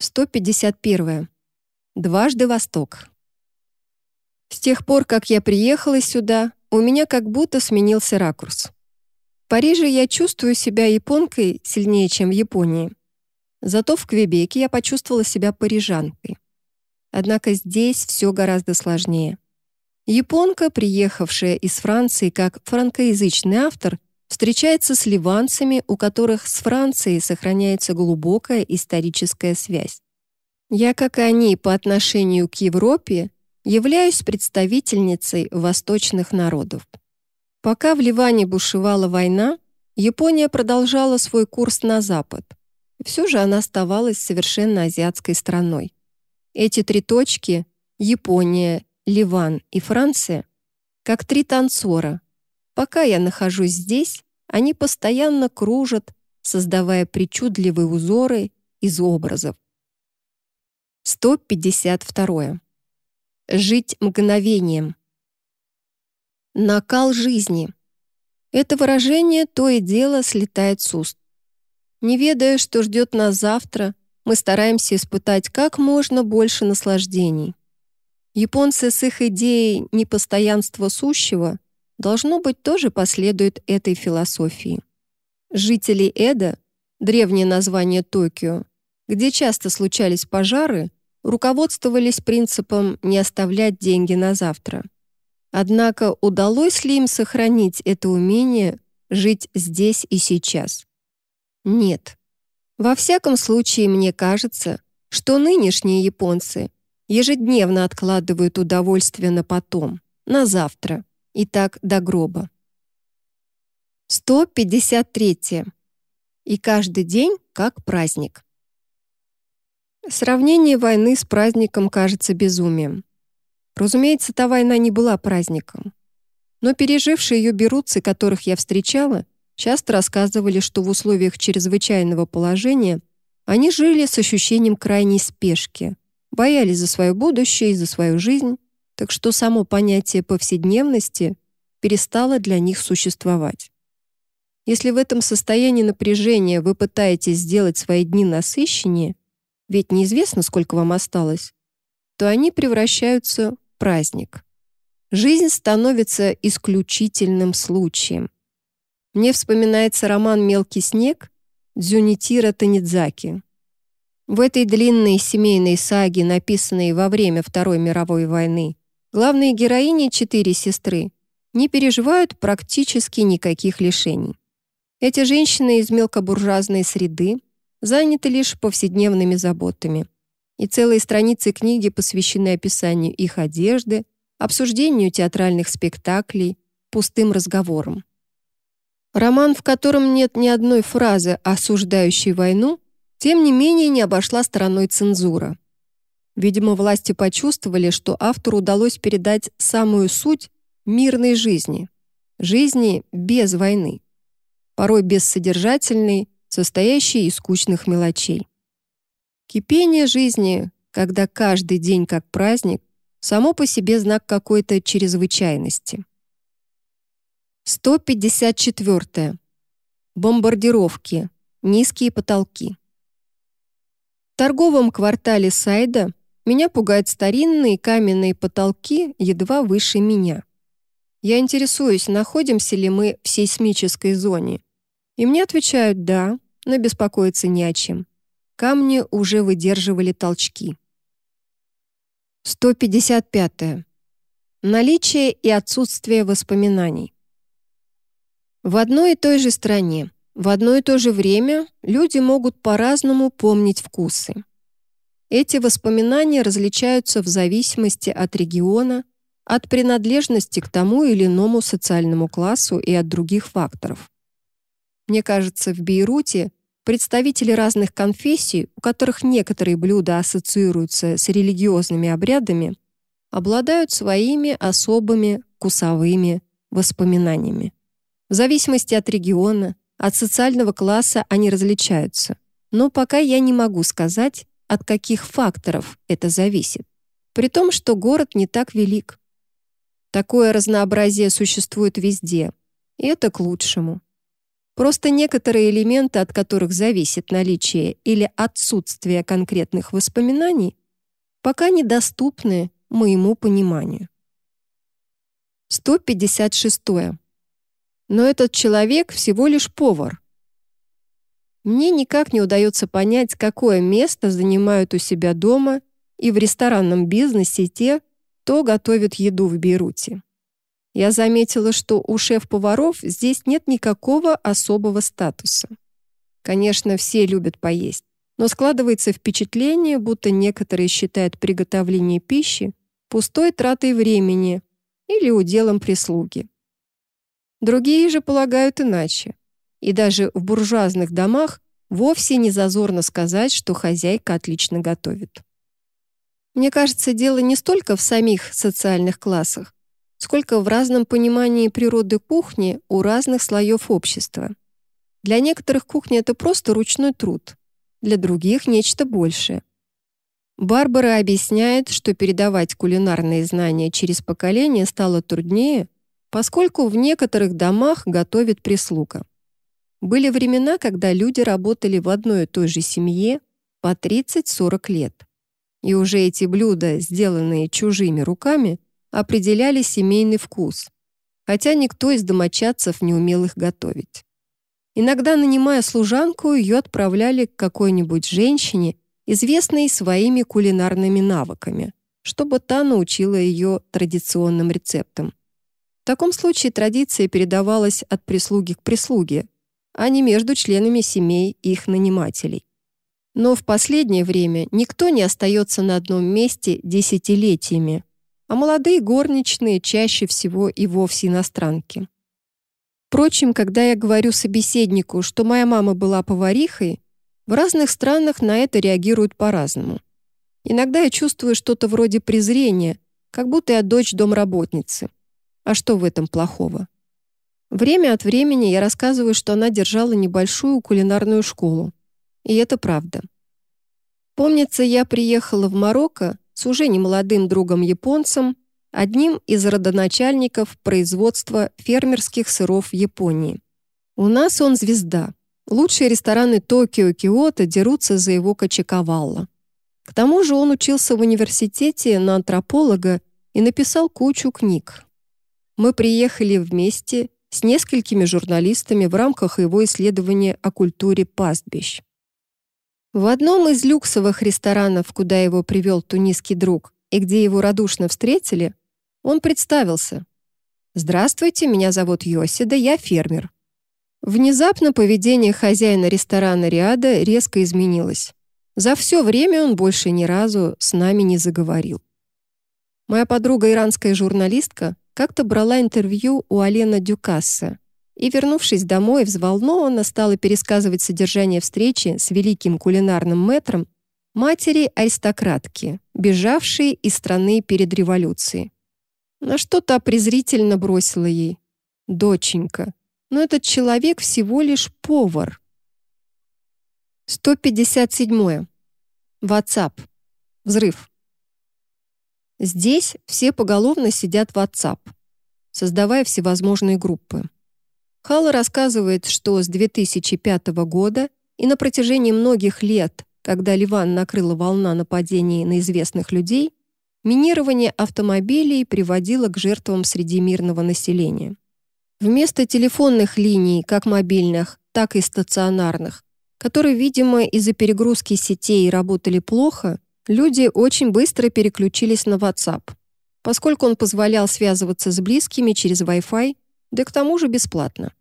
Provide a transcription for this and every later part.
151. Дважды Восток. С тех пор, как я приехала сюда, у меня как будто сменился ракурс. В Париже я чувствую себя японкой сильнее, чем в Японии. Зато в Квебеке я почувствовала себя парижанкой. Однако здесь все гораздо сложнее. Японка, приехавшая из Франции как франкоязычный автор, встречается с ливанцами, у которых с Францией сохраняется глубокая историческая связь. Я, как и они по отношению к Европе, являюсь представительницей восточных народов. Пока в Ливане бушевала война, Япония продолжала свой курс на запад. Все же она оставалась совершенно азиатской страной. Эти три точки — Япония, Ливан и Франция — как три танцора, Пока я нахожусь здесь, они постоянно кружат, создавая причудливые узоры из образов. 152. Жить мгновением. Накал жизни. Это выражение то и дело слетает с уст. Не ведая, что ждет нас завтра, мы стараемся испытать как можно больше наслаждений. Японцы с их идеей непостоянства сущего должно быть, тоже последует этой философии. Жители Эда, древнее название Токио, где часто случались пожары, руководствовались принципом не оставлять деньги на завтра. Однако удалось ли им сохранить это умение жить здесь и сейчас? Нет. Во всяком случае, мне кажется, что нынешние японцы ежедневно откладывают удовольствие на потом, на завтра и так до гроба. 153. И каждый день как праздник. Сравнение войны с праздником кажется безумием. Разумеется, та война не была праздником. Но пережившие ее берутцы, которых я встречала, часто рассказывали, что в условиях чрезвычайного положения они жили с ощущением крайней спешки, боялись за свое будущее и за свою жизнь, так что само понятие повседневности перестало для них существовать. Если в этом состоянии напряжения вы пытаетесь сделать свои дни насыщеннее, ведь неизвестно, сколько вам осталось, то они превращаются в праздник. Жизнь становится исключительным случаем. Мне вспоминается роман «Мелкий снег» Дзюнитира Танидзаки. В этой длинной семейной саге, написанной во время Второй мировой войны, Главные героини, четыре сестры, не переживают практически никаких лишений. Эти женщины из мелкобуржуазной среды заняты лишь повседневными заботами. И целые страницы книги посвящены описанию их одежды, обсуждению театральных спектаклей, пустым разговорам. Роман, в котором нет ни одной фразы, осуждающей войну, тем не менее не обошла стороной цензура. Видимо, власти почувствовали, что автору удалось передать самую суть мирной жизни. Жизни без войны. Порой бессодержательной, состоящей из скучных мелочей. Кипение жизни, когда каждый день как праздник, само по себе знак какой-то чрезвычайности. 154. Бомбардировки. Низкие потолки. В торговом квартале Сайда меня пугают старинные каменные потолки едва выше меня. Я интересуюсь, находимся ли мы в сейсмической зоне. И мне отвечают «да», но беспокоиться не о чем. Камни уже выдерживали толчки. 155. -е. Наличие и отсутствие воспоминаний. В одной и той же стране, в одно и то же время люди могут по-разному помнить вкусы. Эти воспоминания различаются в зависимости от региона, от принадлежности к тому или иному социальному классу и от других факторов. Мне кажется, в Бейруте представители разных конфессий, у которых некоторые блюда ассоциируются с религиозными обрядами, обладают своими особыми вкусовыми воспоминаниями. В зависимости от региона, от социального класса они различаются. Но пока я не могу сказать, от каких факторов это зависит, при том, что город не так велик. Такое разнообразие существует везде, и это к лучшему. Просто некоторые элементы, от которых зависит наличие или отсутствие конкретных воспоминаний, пока недоступны моему пониманию. 156. Но этот человек всего лишь повар. Мне никак не удается понять, какое место занимают у себя дома и в ресторанном бизнесе те, кто готовит еду в Бейруте. Я заметила, что у шеф-поваров здесь нет никакого особого статуса. Конечно, все любят поесть, но складывается впечатление, будто некоторые считают приготовление пищи пустой тратой времени или уделом прислуги. Другие же полагают иначе. И даже в буржуазных домах вовсе не зазорно сказать, что хозяйка отлично готовит. Мне кажется, дело не столько в самих социальных классах, сколько в разном понимании природы кухни у разных слоев общества. Для некоторых кухня — это просто ручной труд, для других — нечто большее. Барбара объясняет, что передавать кулинарные знания через поколение стало труднее, поскольку в некоторых домах готовит прислуга. Были времена, когда люди работали в одной и той же семье по 30-40 лет. И уже эти блюда, сделанные чужими руками, определяли семейный вкус, хотя никто из домочадцев не умел их готовить. Иногда, нанимая служанку, ее отправляли к какой-нибудь женщине, известной своими кулинарными навыками, чтобы та научила ее традиционным рецептам. В таком случае традиция передавалась от прислуги к прислуге, а не между членами семей их нанимателей. Но в последнее время никто не остается на одном месте десятилетиями, а молодые горничные чаще всего и вовсе иностранки. Впрочем, когда я говорю собеседнику, что моя мама была поварихой, в разных странах на это реагируют по-разному. Иногда я чувствую что-то вроде презрения, как будто я дочь домработницы. А что в этом плохого? Время от времени я рассказываю, что она держала небольшую кулинарную школу. И это правда. Помнится, я приехала в Марокко с уже немолодым другом-японцем, одним из родоначальников производства фермерских сыров в Японии. У нас он звезда. Лучшие рестораны Токио и Киото дерутся за его качекавалла. К тому же он учился в университете на антрополога и написал кучу книг. Мы приехали вместе с несколькими журналистами в рамках его исследования о культуре пастбищ. В одном из люксовых ресторанов, куда его привел тунисский друг, и где его радушно встретили, он представился. «Здравствуйте, меня зовут Йосида, я фермер». Внезапно поведение хозяина ресторана Риада резко изменилось. За все время он больше ни разу с нами не заговорил. Моя подруга, иранская журналистка, как-то брала интервью у Алена Дюкасса, и, вернувшись домой, взволнованно стала пересказывать содержание встречи с великим кулинарным мэтром матери аристократки, бежавшей из страны перед революцией. На что та презрительно бросила ей. «Доченька, но этот человек всего лишь повар». 157. WhatsApp. Взрыв. Здесь все поголовно сидят в WhatsApp, создавая всевозможные группы. Хала рассказывает, что с 2005 года и на протяжении многих лет, когда Ливан накрыла волна нападений на известных людей, минирование автомобилей приводило к жертвам среди мирного населения. Вместо телефонных линий, как мобильных, так и стационарных, которые, видимо, из-за перегрузки сетей работали плохо, люди очень быстро переключились на WhatsApp, поскольку он позволял связываться с близкими через Wi-Fi, да к тому же бесплатно.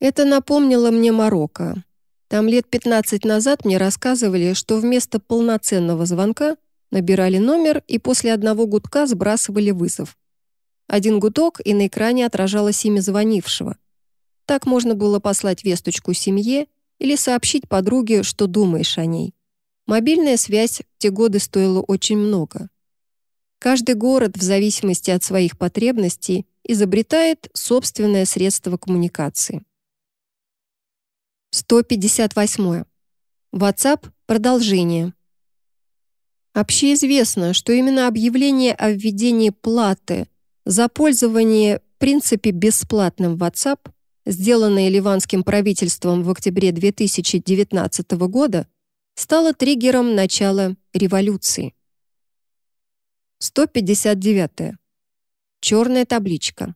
Это напомнило мне Марокко. Там лет 15 назад мне рассказывали, что вместо полноценного звонка набирали номер и после одного гудка сбрасывали вызов. Один гудок, и на экране отражалось имя звонившего. Так можно было послать весточку семье или сообщить подруге, что думаешь о ней. Мобильная связь в те годы стоила очень много. Каждый город, в зависимости от своих потребностей, изобретает собственное средство коммуникации. 158. WhatsApp – продолжение. Общеизвестно, что именно объявление о введении платы за пользование в принципе бесплатным WhatsApp сделанное ливанским правительством в октябре 2019 года, стало триггером начала революции. 159. Черная табличка.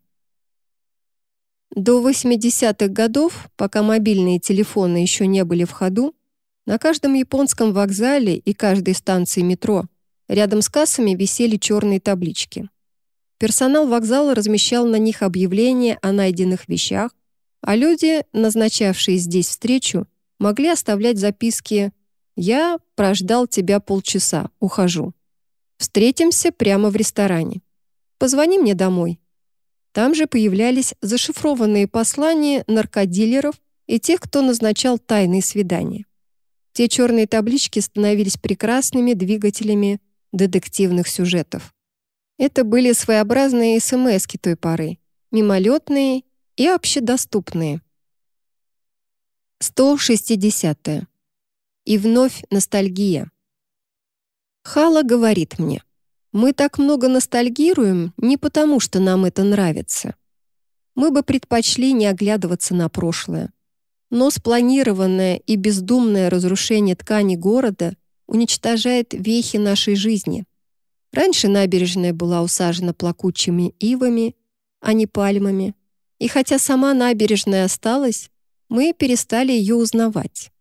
До 80-х годов, пока мобильные телефоны еще не были в ходу, на каждом японском вокзале и каждой станции метро рядом с кассами висели черные таблички. Персонал вокзала размещал на них объявления о найденных вещах, а люди, назначавшие здесь встречу, могли оставлять записки «Я прождал тебя полчаса, ухожу». «Встретимся прямо в ресторане». «Позвони мне домой», там же появлялись зашифрованные послания наркодилеров и тех, кто назначал тайные свидания. Те черные таблички становились прекрасными двигателями детективных сюжетов. Это были своеобразные смс той поры, мимолетные и общедоступные. 160. -е. И вновь ностальгия. Хала говорит мне, мы так много ностальгируем не потому, что нам это нравится. Мы бы предпочли не оглядываться на прошлое. Но спланированное и бездумное разрушение ткани города уничтожает вехи нашей жизни. Раньше набережная была усажена плакучими ивами, а не пальмами. И хотя сама набережная осталась, мы перестали ее узнавать.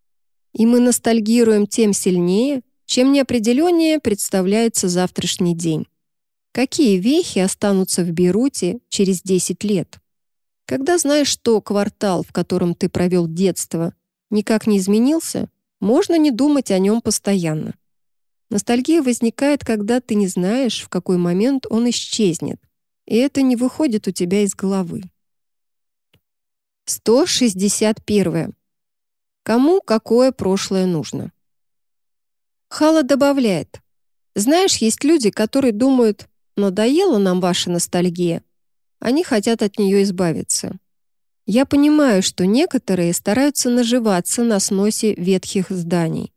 И мы ностальгируем тем сильнее, чем неопределеннее представляется завтрашний день. Какие вехи останутся в Бейруте через 10 лет? Когда знаешь, что квартал, в котором ты провел детство, никак не изменился, можно не думать о нем постоянно. Ностальгия возникает, когда ты не знаешь, в какой момент он исчезнет, и это не выходит у тебя из головы. 161. Кому какое прошлое нужно? Хала добавляет. «Знаешь, есть люди, которые думают, надоела нам ваша ностальгия. Они хотят от нее избавиться. Я понимаю, что некоторые стараются наживаться на сносе ветхих зданий.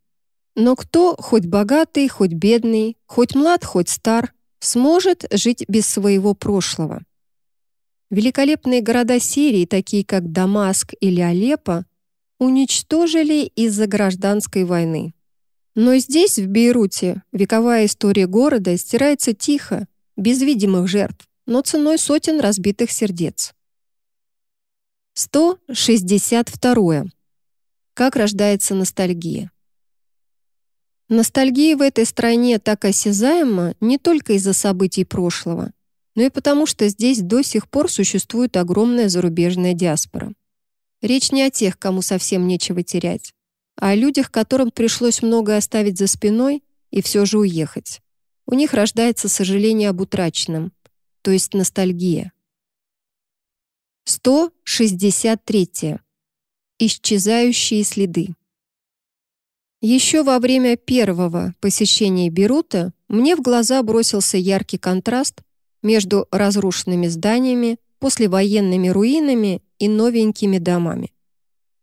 Но кто, хоть богатый, хоть бедный, хоть млад, хоть стар, сможет жить без своего прошлого? Великолепные города Сирии, такие как Дамаск или Алеппо, уничтожили из-за гражданской войны. Но здесь, в Бейруте, вековая история города стирается тихо, без видимых жертв, но ценой сотен разбитых сердец. 162. Как рождается ностальгия? Ностальгия в этой стране так осязаема не только из-за событий прошлого, но и потому, что здесь до сих пор существует огромная зарубежная диаспора. Речь не о тех, кому совсем нечего терять, а о людях, которым пришлось многое оставить за спиной и все же уехать. У них рождается сожаление об утраченном, то есть ностальгия. 163. Исчезающие следы. Еще во время первого посещения Берута мне в глаза бросился яркий контраст между разрушенными зданиями, послевоенными руинами и новенькими домами.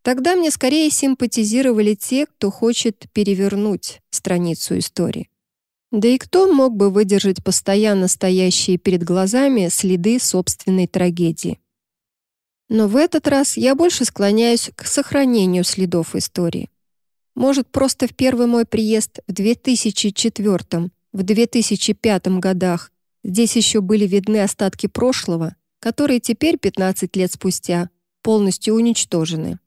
Тогда мне скорее симпатизировали те, кто хочет перевернуть страницу истории. Да и кто мог бы выдержать постоянно стоящие перед глазами следы собственной трагедии? Но в этот раз я больше склоняюсь к сохранению следов истории. Может, просто в первый мой приезд в 2004 в 2005 годах здесь еще были видны остатки прошлого, которые теперь, 15 лет спустя, полностью уничтожены.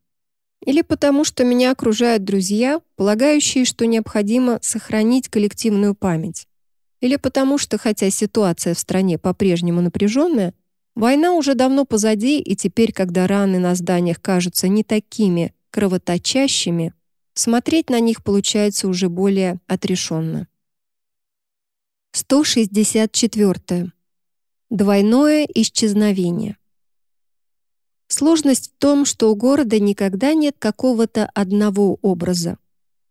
Или потому, что меня окружают друзья, полагающие, что необходимо сохранить коллективную память. Или потому, что хотя ситуация в стране по-прежнему напряженная, война уже давно позади, и теперь, когда раны на зданиях кажутся не такими кровоточащими, смотреть на них получается уже более отрешенно. 164. Двойное исчезновение. Сложность в том, что у города никогда нет какого-то одного образа.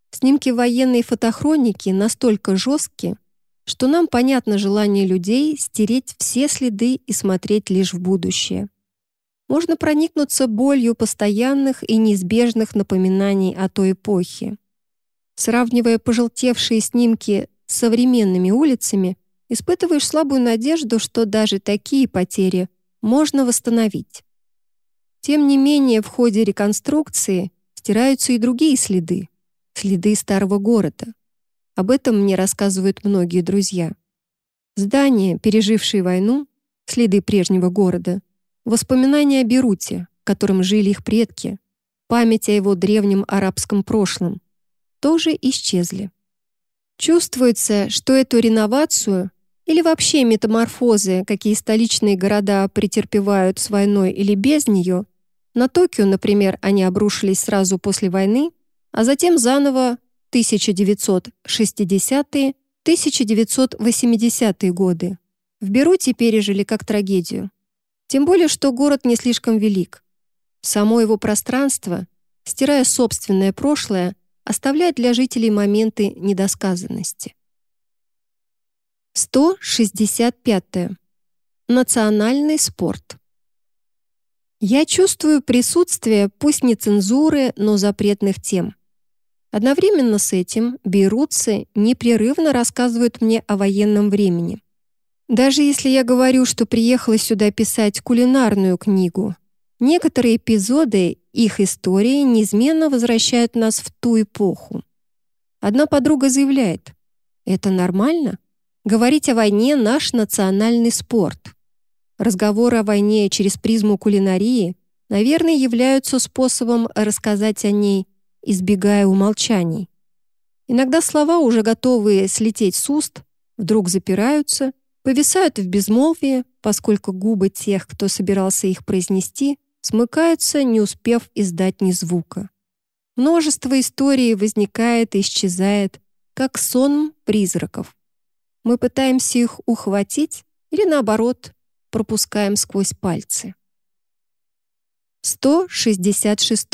Снимки военной фотохроники настолько жесткие, что нам понятно желание людей стереть все следы и смотреть лишь в будущее. Можно проникнуться болью постоянных и неизбежных напоминаний о той эпохе. Сравнивая пожелтевшие снимки с современными улицами, испытываешь слабую надежду, что даже такие потери можно восстановить. Тем не менее, в ходе реконструкции стираются и другие следы, следы старого города. Об этом мне рассказывают многие друзья. Здания, пережившие войну, следы прежнего города, воспоминания о Беруте, в котором жили их предки, память о его древнем арабском прошлом, тоже исчезли. Чувствуется, что эту реновацию или вообще метаморфозы, какие столичные города претерпевают с войной или без нее, на Токио, например, они обрушились сразу после войны, а затем заново 1960-е, 1980-е годы. В Беруте пережили как трагедию. Тем более, что город не слишком велик. Само его пространство, стирая собственное прошлое, оставляет для жителей моменты недосказанности. 165. -е. Национальный спорт. Я чувствую присутствие, пусть не цензуры, но запретных тем. Одновременно с этим берутся непрерывно рассказывают мне о военном времени. Даже если я говорю, что приехала сюда писать кулинарную книгу, некоторые эпизоды их истории неизменно возвращают нас в ту эпоху. Одна подруга заявляет, «Это нормально? Говорить о войне — наш национальный спорт». Разговоры о войне через призму кулинарии, наверное, являются способом рассказать о ней, избегая умолчаний. Иногда слова, уже готовые слететь с уст, вдруг запираются, повисают в безмолвии, поскольку губы тех, кто собирался их произнести, смыкаются, не успев издать ни звука. Множество историй возникает и исчезает, как сон призраков. Мы пытаемся их ухватить или, наоборот, пропускаем сквозь пальцы. 166.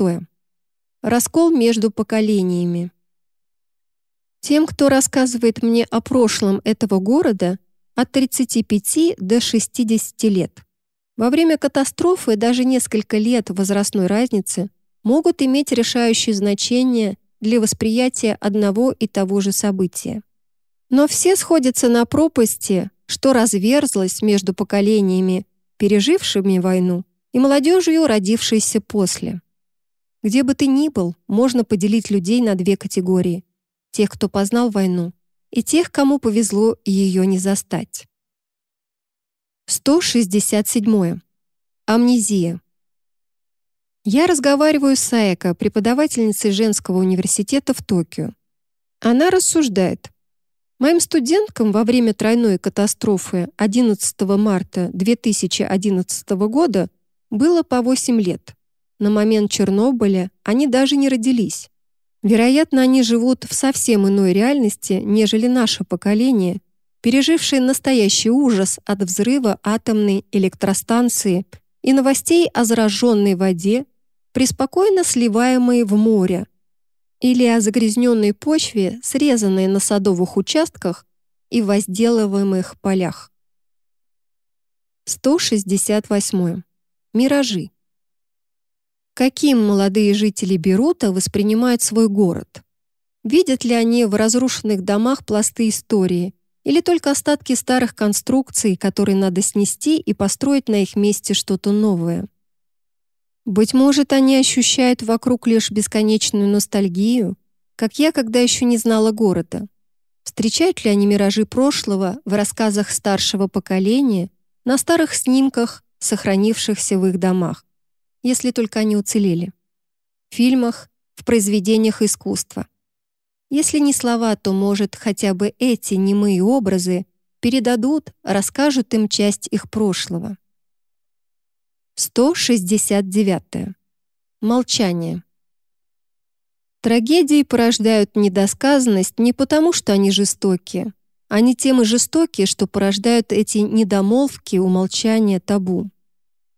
Раскол между поколениями. Тем, кто рассказывает мне о прошлом этого города, от 35 до 60 лет. Во время катастрофы даже несколько лет возрастной разницы могут иметь решающее значение для восприятия одного и того же события. Но все сходятся на пропасти, что разверзлось между поколениями, пережившими войну, и молодежью, родившейся после. Где бы ты ни был, можно поделить людей на две категории. Тех, кто познал войну, и тех, кому повезло ее не застать. 167. Амнезия. Я разговариваю с Саэко, преподавательницей женского университета в Токио. Она рассуждает. Моим студенткам во время тройной катастрофы 11 марта 2011 года было по 8 лет. На момент Чернобыля они даже не родились. Вероятно, они живут в совсем иной реальности, нежели наше поколение, пережившее настоящий ужас от взрыва атомной электростанции и новостей о зараженной воде, преспокойно сливаемой в море, или о загрязненной почве, срезанной на садовых участках и возделываемых полях. 168. Миражи. Каким молодые жители Берута воспринимают свой город? Видят ли они в разрушенных домах пласты истории или только остатки старых конструкций, которые надо снести и построить на их месте что-то новое? Быть может, они ощущают вокруг лишь бесконечную ностальгию, как я, когда еще не знала города. Встречают ли они миражи прошлого в рассказах старшего поколения, на старых снимках, сохранившихся в их домах, если только они уцелели, в фильмах, в произведениях искусства. Если не слова, то, может, хотя бы эти немые образы передадут, расскажут им часть их прошлого. 169. Молчание. Трагедии порождают недосказанность не потому, что они жестокие. Они тем и жестокие, что порождают эти недомолвки, умолчания, табу.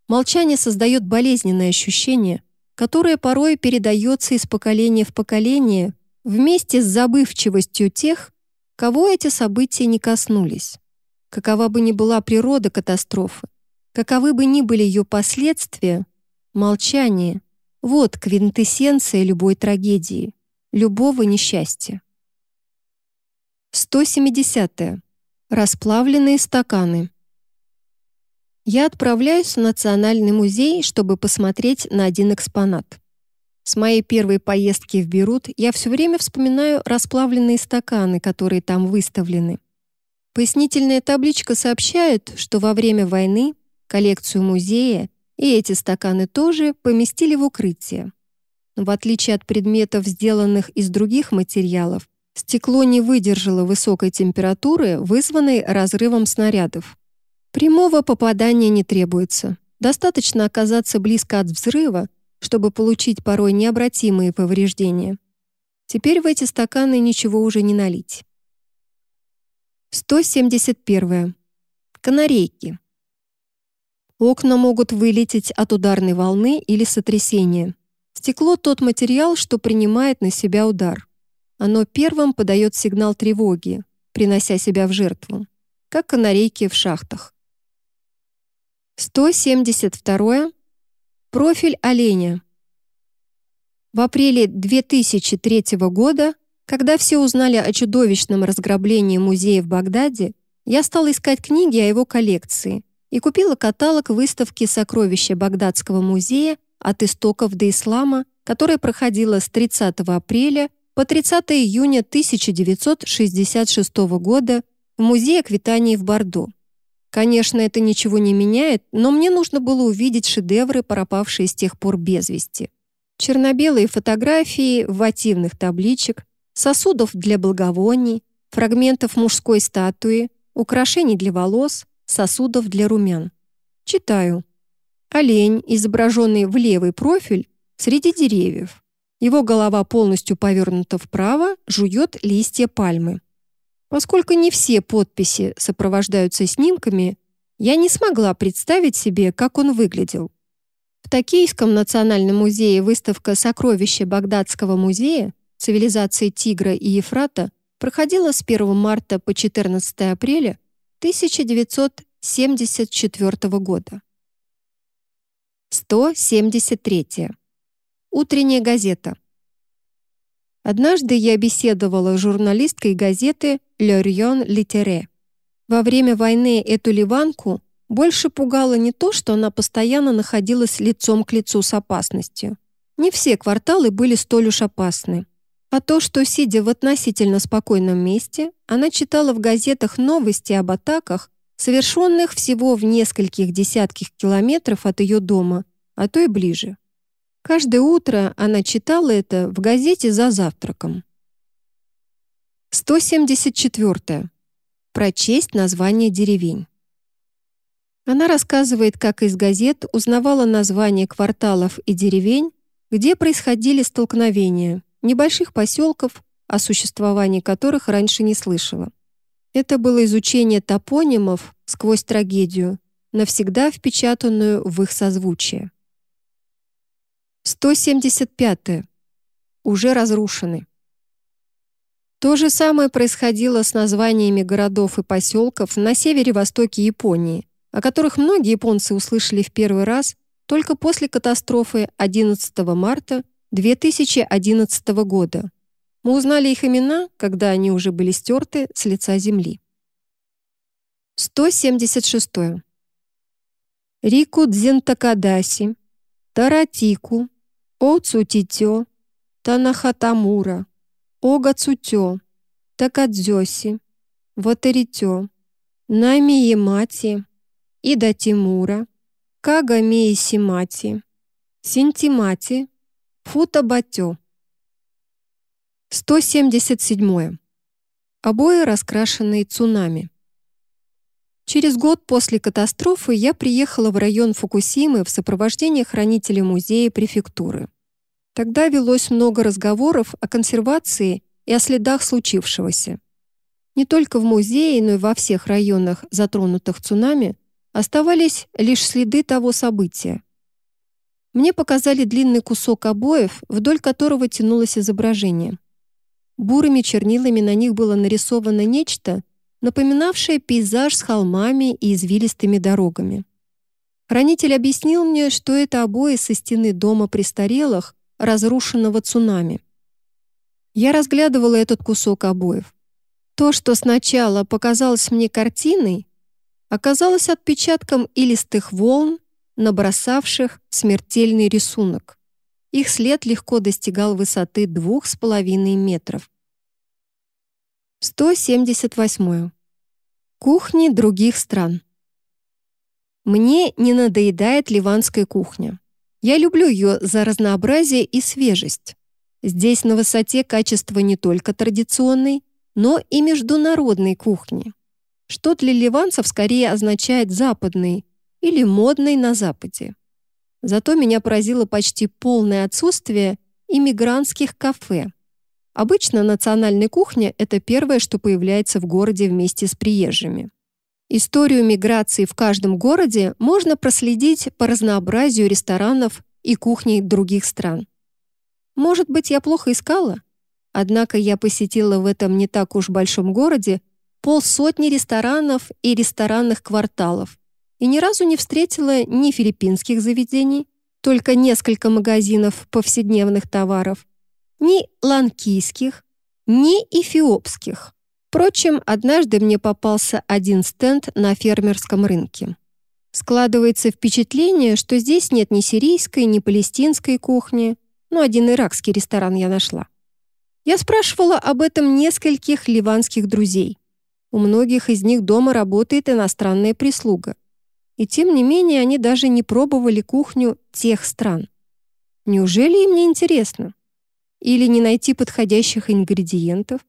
Молчание создает болезненное ощущение, которое порой передается из поколения в поколение вместе с забывчивостью тех, кого эти события не коснулись. Какова бы ни была природа катастрофы, Каковы бы ни были ее последствия, молчание — вот квинтэссенция любой трагедии, любого несчастья. 170. -е. Расплавленные стаканы. Я отправляюсь в Национальный музей, чтобы посмотреть на один экспонат. С моей первой поездки в Берут я все время вспоминаю расплавленные стаканы, которые там выставлены. Пояснительная табличка сообщает, что во время войны коллекцию музея и эти стаканы тоже поместили в укрытие. В отличие от предметов, сделанных из других материалов, стекло не выдержало высокой температуры, вызванной разрывом снарядов. Прямого попадания не требуется. Достаточно оказаться близко от взрыва, чтобы получить порой необратимые повреждения. Теперь в эти стаканы ничего уже не налить. 171. Канарейки. Окна могут вылететь от ударной волны или сотрясения. Стекло — тот материал, что принимает на себя удар. Оно первым подает сигнал тревоги, принося себя в жертву, как канарейки в шахтах. 172. Профиль оленя. В апреле 2003 года когда все узнали о чудовищном разграблении музея в Багдаде, я стала искать книги о его коллекции и купила каталог выставки «Сокровища Багдадского музея. От истоков до ислама», которая проходила с 30 апреля по 30 июня 1966 года в Музее Аквитании в Бордо. Конечно, это ничего не меняет, но мне нужно было увидеть шедевры, пропавшие с тех пор без вести. Черно-белые фотографии вативных табличек, сосудов для благовоний, фрагментов мужской статуи, украшений для волос, сосудов для румян. Читаю. Олень, изображенный в левый профиль, среди деревьев. Его голова полностью повернута вправо, жует листья пальмы. Поскольку не все подписи сопровождаются снимками, я не смогла представить себе, как он выглядел. В Токийском национальном музее выставка «Сокровища Багдадского музея» цивилизации Тигра и Ефрата проходила с 1 марта по 14 апреля 1974 года. 173. Утренняя газета. Однажды я беседовала с журналисткой газеты «Le Rion Littéraire». Во время войны эту ливанку больше пугало не то, что она постоянно находилась лицом к лицу с опасностью. Не все кварталы были столь уж опасны а то, что, сидя в относительно спокойном месте, она читала в газетах новости об атаках, совершенных всего в нескольких десятках километров от ее дома, а то и ближе. Каждое утро она читала это в газете за завтраком. 174. Прочесть название деревень. Она рассказывает, как из газет узнавала названия кварталов и деревень, где происходили столкновения, небольших поселков, о существовании которых раньше не слышала. Это было изучение топонимов сквозь трагедию, навсегда впечатанную в их созвучие. 175. -е. Уже разрушены. То же самое происходило с названиями городов и поселков на севере-востоке Японии, о которых многие японцы услышали в первый раз только после катастрофы 11 марта 2011 года. Мы узнали их имена, когда они уже были стерты с лица земли. 176. Рику Дзентакадаси, Таратику, Оцутитё, Танахатамура, Огацутё, Такадзёси, Ватаритё, Намиемати, Идатимура, Кагамиисимати, Синтимати, Футабатё. 177. Обои, раскрашенные цунами. Через год после катастрофы я приехала в район Фукусимы в сопровождении хранителя музея префектуры. Тогда велось много разговоров о консервации и о следах случившегося. Не только в музее, но и во всех районах, затронутых цунами, оставались лишь следы того события, мне показали длинный кусок обоев, вдоль которого тянулось изображение. Бурыми чернилами на них было нарисовано нечто, напоминавшее пейзаж с холмами и извилистыми дорогами. Хранитель объяснил мне, что это обои со стены дома престарелых, разрушенного цунами. Я разглядывала этот кусок обоев. То, что сначала показалось мне картиной, оказалось отпечатком илистых волн, набросавших смертельный рисунок. Их след легко достигал высоты двух с половиной метров. 178. Кухни других стран. Мне не надоедает ливанская кухня. Я люблю ее за разнообразие и свежесть. Здесь на высоте качество не только традиционной, но и международной кухни, что для ливанцев скорее означает «западный» или «модный на Западе». Зато меня поразило почти полное отсутствие иммигрантских кафе. Обычно национальная кухня — это первое, что появляется в городе вместе с приезжими. Историю миграции в каждом городе можно проследить по разнообразию ресторанов и кухней других стран. Может быть, я плохо искала? Однако я посетила в этом не так уж большом городе полсотни ресторанов и ресторанных кварталов, и ни разу не встретила ни филиппинских заведений, только несколько магазинов повседневных товаров, ни ланкийских, ни эфиопских. Впрочем, однажды мне попался один стенд на фермерском рынке. Складывается впечатление, что здесь нет ни сирийской, ни палестинской кухни, но один иракский ресторан я нашла. Я спрашивала об этом нескольких ливанских друзей. У многих из них дома работает иностранная прислуга. И тем не менее они даже не пробовали кухню тех стран. Неужели им не интересно? Или не найти подходящих ингредиентов?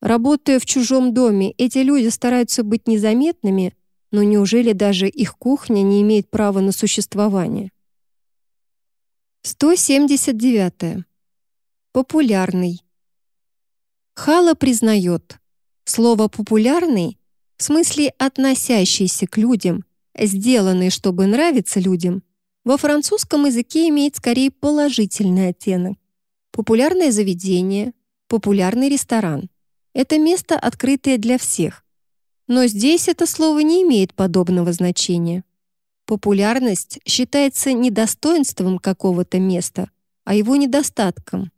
Работая в чужом доме, эти люди стараются быть незаметными, но неужели даже их кухня не имеет права на существование? 179. Популярный. Хала признает, слово «популярный» в смысле относящийся к людям сделанный, чтобы нравиться людям, во французском языке имеет скорее положительный оттенок. Популярное заведение, популярный ресторан — это место, открытое для всех. Но здесь это слово не имеет подобного значения. Популярность считается не достоинством какого-то места, а его недостатком.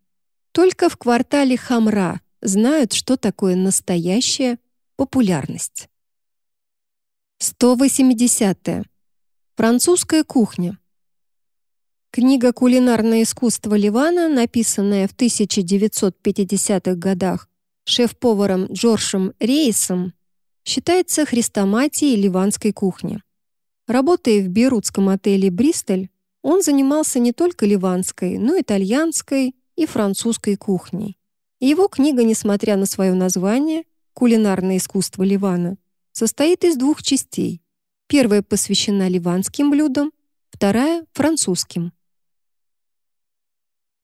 Только в квартале Хамра знают, что такое настоящая популярность. 180. -е. Французская кухня. Книга «Кулинарное искусство Ливана», написанная в 1950-х годах шеф-поваром Джорджем Рейсом, считается хрестоматией ливанской кухни. Работая в бейрутском отеле «Бристоль», он занимался не только ливанской, но и итальянской и французской кухней. Его книга, несмотря на свое название «Кулинарное искусство Ливана», состоит из двух частей. Первая посвящена ливанским блюдам, вторая — французским.